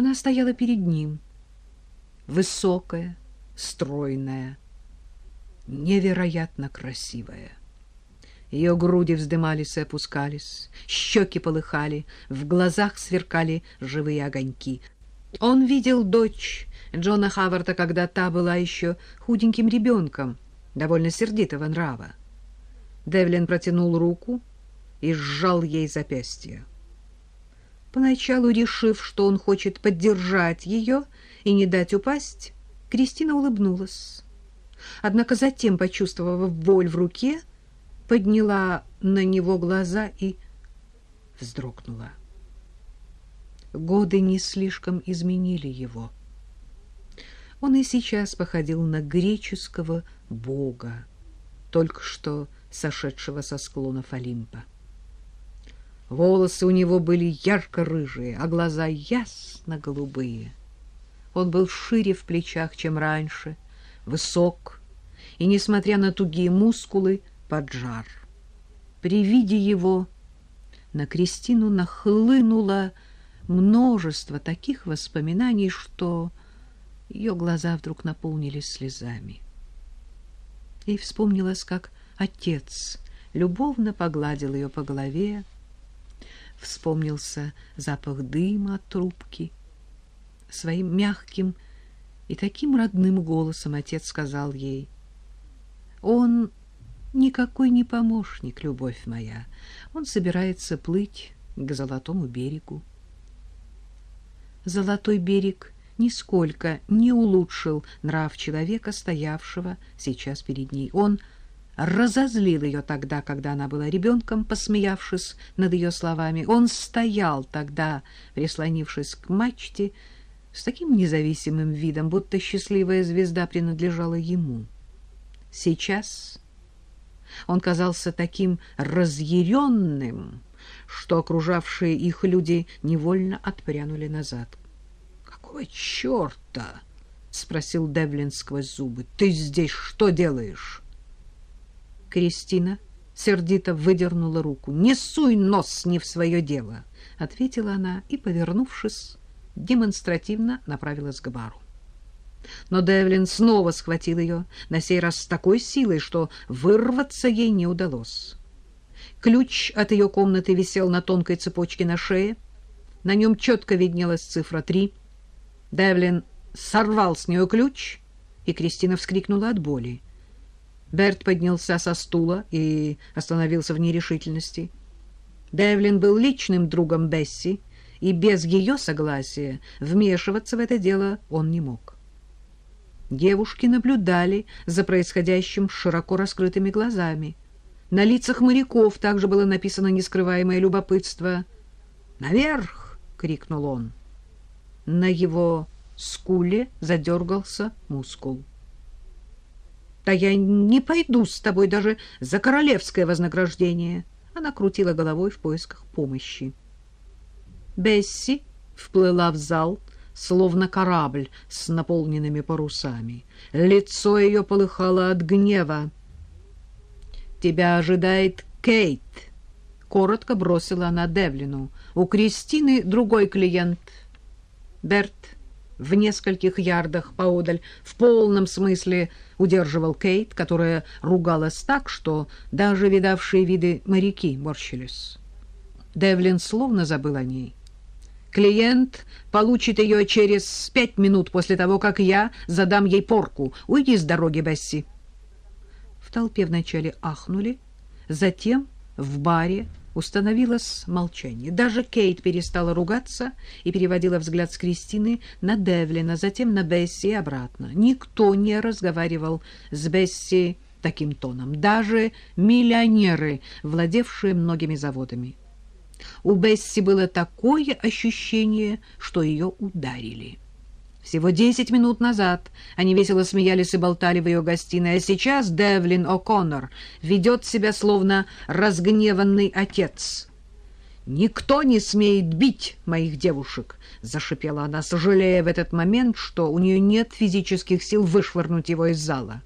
Она стояла перед ним, высокая, стройная, невероятно красивая. Ее груди вздымались и опускались, щеки полыхали, в глазах сверкали живые огоньки. Он видел дочь Джона Хаварта, когда та была еще худеньким ребенком, довольно сердитого нрава. Девлин протянул руку и сжал ей запястье. Поначалу решив, что он хочет поддержать ее и не дать упасть, Кристина улыбнулась. Однако затем, почувствовав боль в руке, подняла на него глаза и вздрогнула. Годы не слишком изменили его. Он и сейчас походил на греческого бога, только что сошедшего со склонов Олимпа. Волосы у него были ярко-рыжие, а глаза ясно-голубые. Он был шире в плечах, чем раньше, высок, и, несмотря на тугие мускулы, поджар. При виде его на Кристину нахлынуло множество таких воспоминаний, что ее глаза вдруг наполнились слезами. И вспомнилось, как отец любовно погладил ее по голове, вспомнился запах дыма от трубки. Своим мягким и таким родным голосом отец сказал ей, «Он никакой не помощник, любовь моя. Он собирается плыть к Золотому берегу». Золотой берег нисколько не улучшил нрав человека, стоявшего сейчас перед ней. Он разозлил ее тогда, когда она была ребенком, посмеявшись над ее словами. Он стоял тогда, прислонившись к мачте, с таким независимым видом, будто счастливая звезда принадлежала ему. Сейчас он казался таким разъяренным, что окружавшие их люди невольно отпрянули назад. «Какого черта?» — спросил Девлин сквозь зубы. «Ты здесь что делаешь?» Кристина сердито выдернула руку. «Не суй нос не в свое дело!» — ответила она и, повернувшись, демонстративно направилась к бару. Но Девлин снова схватил ее, на сей раз с такой силой, что вырваться ей не удалось. Ключ от ее комнаты висел на тонкой цепочке на шее. На нем четко виднелась цифра три. Девлин сорвал с нее ключ, и Кристина вскрикнула от боли. Берт поднялся со стула и остановился в нерешительности. Девлин был личным другом Бесси, и без ее согласия вмешиваться в это дело он не мог. Девушки наблюдали за происходящим широко раскрытыми глазами. На лицах моряков также было написано нескрываемое любопытство. «Наверх!» — крикнул он. На его скуле задергался мускул. Да я не пойду с тобой даже за королевское вознаграждение. Она крутила головой в поисках помощи. Бесси вплыла в зал, словно корабль с наполненными парусами. Лицо ее полыхало от гнева. «Тебя ожидает Кейт», — коротко бросила она Девлину. «У Кристины другой клиент. Берт в нескольких ярдах поодаль в полном смысле удерживал Кейт, которая ругалась так, что даже видавшие виды моряки морщились. Девлин словно забыл о ней. Клиент получит ее через пять минут после того, как я задам ей порку. Уйди с дороги, Бесси. В толпе вначале ахнули, затем в баре Установилось молчание. Даже Кейт перестала ругаться и переводила взгляд с Кристины на Девлина, затем на Бесси и обратно. Никто не разговаривал с Бесси таким тоном, даже миллионеры, владевшие многими заводами. У Бесси было такое ощущение, что ее ударили. Всего десять минут назад они весело смеялись и болтали в ее гостиной, а сейчас Девлин О'Коннор ведет себя словно разгневанный отец. «Никто не смеет бить моих девушек!» — зашипела она, сожалея в этот момент, что у нее нет физических сил вышвырнуть его из зала.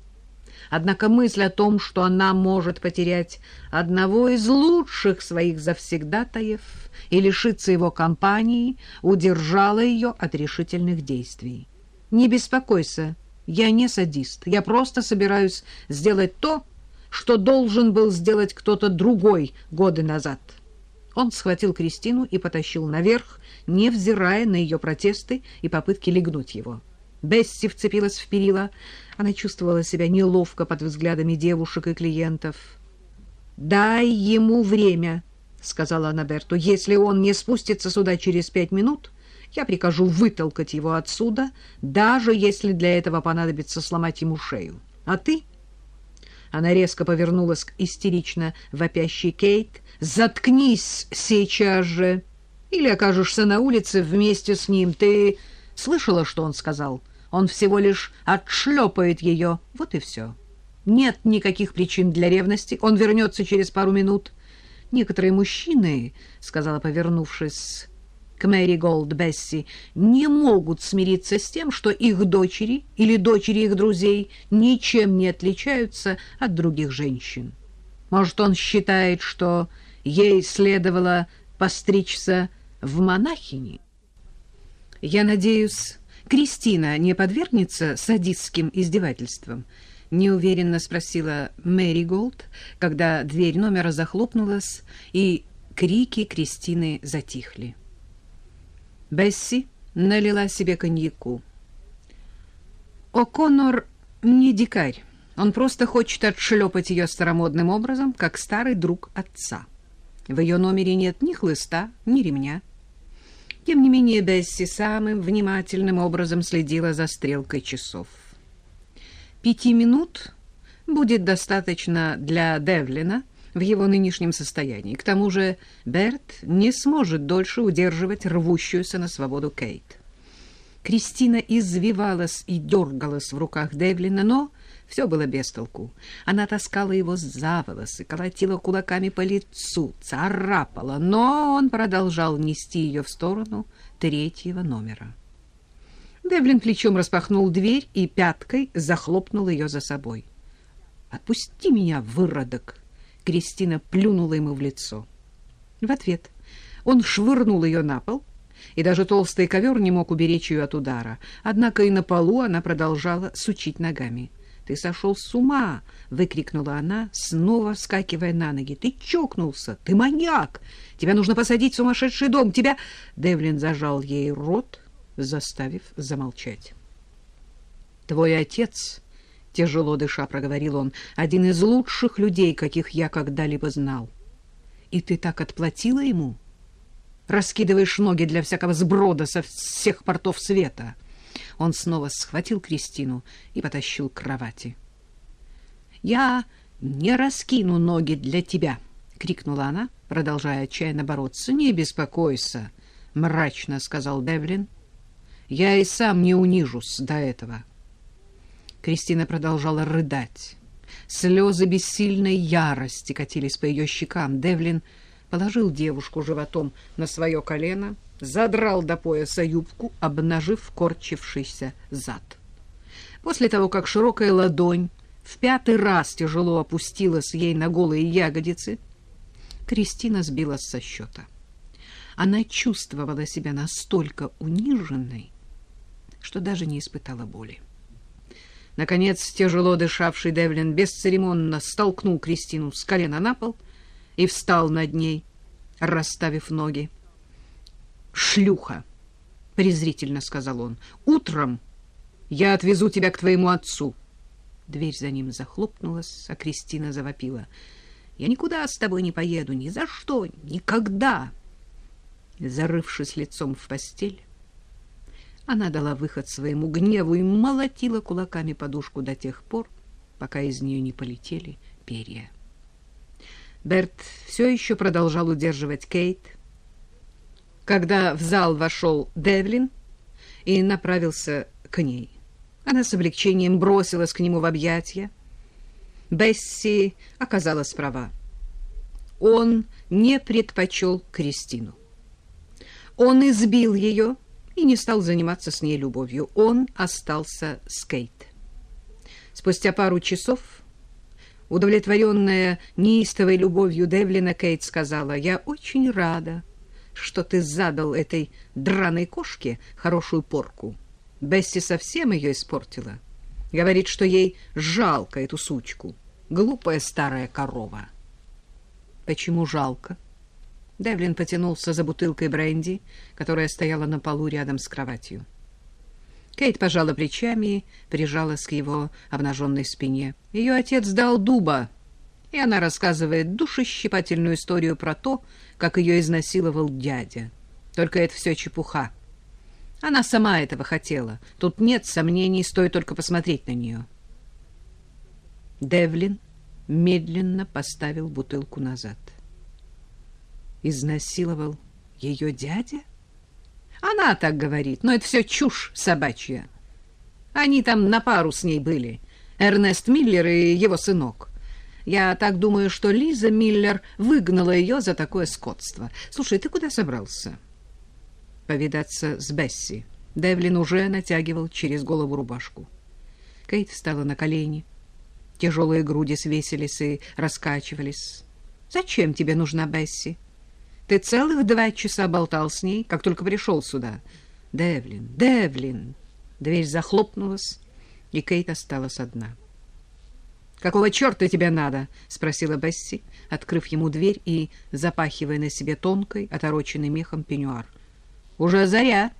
Однако мысль о том, что она может потерять одного из лучших своих завсегдатаев и лишиться его компании, удержала ее от решительных действий. «Не беспокойся, я не садист. Я просто собираюсь сделать то, что должен был сделать кто-то другой годы назад». Он схватил Кристину и потащил наверх, невзирая на ее протесты и попытки легнуть его. Бесси вцепилась в перила. Она чувствовала себя неловко под взглядами девушек и клиентов. «Дай ему время», — сказала она Берту. «Если он не спустится сюда через пять минут, я прикажу вытолкать его отсюда, даже если для этого понадобится сломать ему шею. А ты...» Она резко повернулась к истерично вопящей Кейт. «Заткнись сейчас же! Или окажешься на улице вместе с ним. Ты слышала, что он сказал?» Он всего лишь отшлепает ее. Вот и все. Нет никаких причин для ревности. Он вернется через пару минут. Некоторые мужчины, — сказала, повернувшись к Мэри Голд Бесси, — не могут смириться с тем, что их дочери или дочери их друзей ничем не отличаются от других женщин. Может, он считает, что ей следовало постричься в монахини? Я надеюсь... Кристина не подвергнется садистским издевательствам? Неуверенно спросила Мэри Голд, когда дверь номера захлопнулась, и крики Кристины затихли. Бесси налила себе коньяку. О'Коннор не дикарь. Он просто хочет отшлепать ее старомодным образом, как старый друг отца. В ее номере нет ни хлыста, ни ремня. Тем не менее, Бесси самым внимательным образом следила за стрелкой часов. Пяти минут будет достаточно для Девлина в его нынешнем состоянии. К тому же Берт не сможет дольше удерживать рвущуюся на свободу Кейт. Кристина извивалась и дергалась в руках Девлина, но все было без толку. Она таскала его за волосы, колотила кулаками по лицу, царапала, но он продолжал нести ее в сторону третьего номера. Девлин плечом распахнул дверь и пяткой захлопнул ее за собой. «Отпусти меня, выродок!» Кристина плюнула ему в лицо. В ответ он швырнул ее на пол, и даже толстый ковер не мог уберечь ее от удара. Однако и на полу она продолжала сучить ногами — ты сошел с ума! — выкрикнула она, снова вскакивая на ноги. — Ты чокнулся! Ты маньяк! Тебя нужно посадить в сумасшедший дом! Тебя... Девлин зажал ей рот, заставив замолчать. — Твой отец, — тяжело дыша проговорил он, — один из лучших людей, каких я когда-либо знал. И ты так отплатила ему? Раскидываешь ноги для всякого сброда со всех портов света. — он снова схватил Кристину и потащил к кровати. «Я не раскину ноги для тебя!» — крикнула она, продолжая отчаянно бороться. «Не беспокойся!» — мрачно сказал Девлин. «Я и сам не унижусь до этого». Кристина продолжала рыдать. Слезы бессильной ярости катились по ее щекам. Девлин положил девушку животом на свое колено — задрал до пояса юбку, обнажив корчившийся зад. После того, как широкая ладонь в пятый раз тяжело опустилась ей на голые ягодицы, Кристина сбилась со счета. Она чувствовала себя настолько униженной, что даже не испытала боли. Наконец, тяжело дышавший Девлин бесцеремонно столкнул Кристину с колена на пол и встал над ней, расставив ноги шлюха, — презрительно сказал он. — Утром я отвезу тебя к твоему отцу. Дверь за ним захлопнулась, а Кристина завопила. — Я никуда с тобой не поеду, ни за что, никогда. Зарывшись лицом в постель, она дала выход своему гневу и молотила кулаками подушку до тех пор, пока из нее не полетели перья. Берт все еще продолжал удерживать Кейт, когда в зал вошел Девлин и направился к ней. Она с облегчением бросилась к нему в объятия. Бесси оказалась права. Он не предпочел Кристину. Он избил ее и не стал заниматься с ней любовью. Он остался с Кейт. Спустя пару часов Удовлетворенная неистовой любовью Девлина, Кейт сказала, «Я очень рада, что ты задал этой драной кошке хорошую порку. Бесси совсем ее испортила. Говорит, что ей жалко эту сучку. Глупая старая корова». «Почему жалко?» Девлин потянулся за бутылкой бренди, которая стояла на полу рядом с кроватью. Кейт пожала плечами и прижалась к его обнаженной спине. Ее отец дал дуба, и она рассказывает душещипательную историю про то, как ее изнасиловал дядя. Только это все чепуха. Она сама этого хотела. Тут нет сомнений, стоит только посмотреть на нее. Девлин медленно поставил бутылку назад. Изнасиловал ее дядя? — она так говорит, но это все чушь собачья. Они там на пару с ней были. Эрнест Миллер и его сынок. Я так думаю, что Лиза Миллер выгнала ее за такое скотство. Слушай, ты куда собрался? Повидаться с Бесси. Девлин уже натягивал через голову рубашку. Кейт встала на колени. Тяжелые груди свесились и раскачивались. «Зачем тебе нужна Бесси?» Ты целых два часа болтал с ней, как только пришел сюда. Девлин, Девлин. Дверь захлопнулась, и Кейт осталась одна. «Какого черта тебе надо?» — спросила Бесси, открыв ему дверь и запахивая на себе тонкой, отороченный мехом пеньюар. «Уже заря!»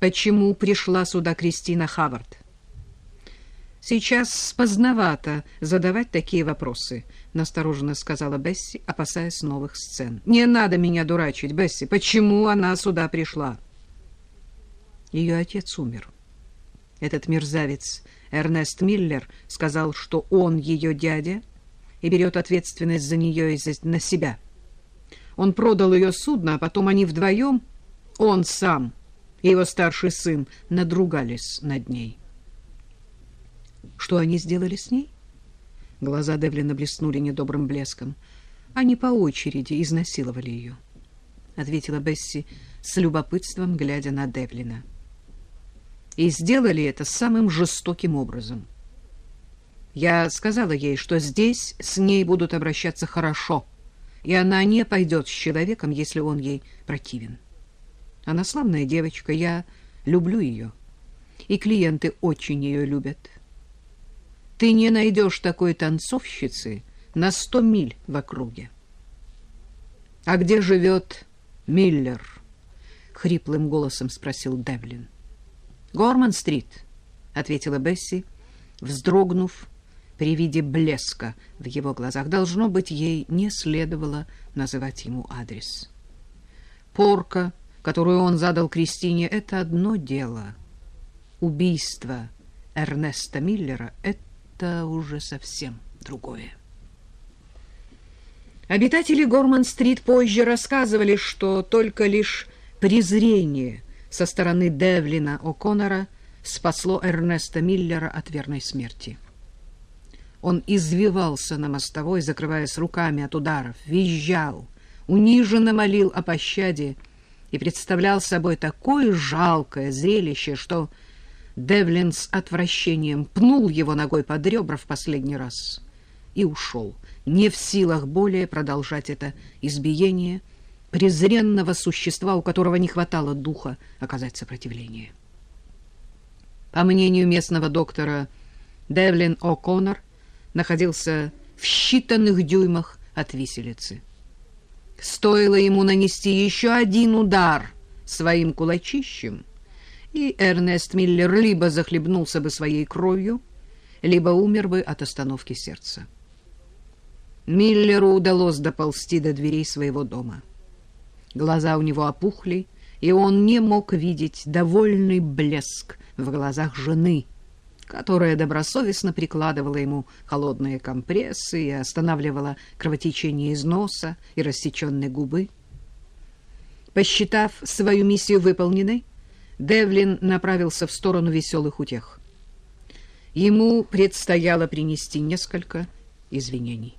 «Почему пришла сюда Кристина Хавард?» «Сейчас поздновато задавать такие вопросы», — настороженно сказала Бесси, опасаясь новых сцен. «Не надо меня дурачить, Бесси. Почему она сюда пришла?» Ее отец умер. Этот мерзавец Эрнест Миллер сказал, что он ее дядя и берет ответственность за нее и на себя. Он продал ее судно, а потом они вдвоем, он сам и его старший сын, надругались над ней. Что они сделали с ней? Глаза Девлина блеснули недобрым блеском. Они по очереди изнасиловали ее, — ответила Бесси с любопытством, глядя на Девлина. И сделали это самым жестоким образом. Я сказала ей, что здесь с ней будут обращаться хорошо, и она не пойдет с человеком, если он ей противен. Она славная девочка, я люблю ее, и клиенты очень ее любят. Ты не найдешь такой танцовщицы на сто миль в округе. — А где живет Миллер? — хриплым голосом спросил Девлин. — Горман-стрит, — ответила Бесси, вздрогнув при виде блеска в его глазах. Должно быть, ей не следовало называть ему адрес. Порка, которую он задал Кристине, — это одно дело. Убийство Эрнеста Миллера — это уже совсем другое. Обитатели Горман-стрит позже рассказывали, что только лишь презрение со стороны Девлина О'Коннора спасло Эрнеста Миллера от верной смерти. Он извивался на мостовой, закрываясь руками от ударов, визжал, униженно молил о пощаде и представлял собой такое жалкое зрелище, что Девлин с отвращением пнул его ногой под ребра в последний раз и ушел, не в силах более продолжать это избиение презренного существа, у которого не хватало духа оказать сопротивление. По мнению местного доктора, Девлин О'Коннор находился в считанных дюймах от виселицы. Стоило ему нанести еще один удар своим кулачищем, и Эрнест Миллер либо захлебнулся бы своей кровью, либо умер бы от остановки сердца. Миллеру удалось доползти до дверей своего дома. Глаза у него опухли, и он не мог видеть довольный блеск в глазах жены, которая добросовестно прикладывала ему холодные компрессы и останавливала кровотечение из носа и рассеченной губы. Посчитав свою миссию выполненной, Девлин направился в сторону веселых утех. Ему предстояло принести несколько извинений.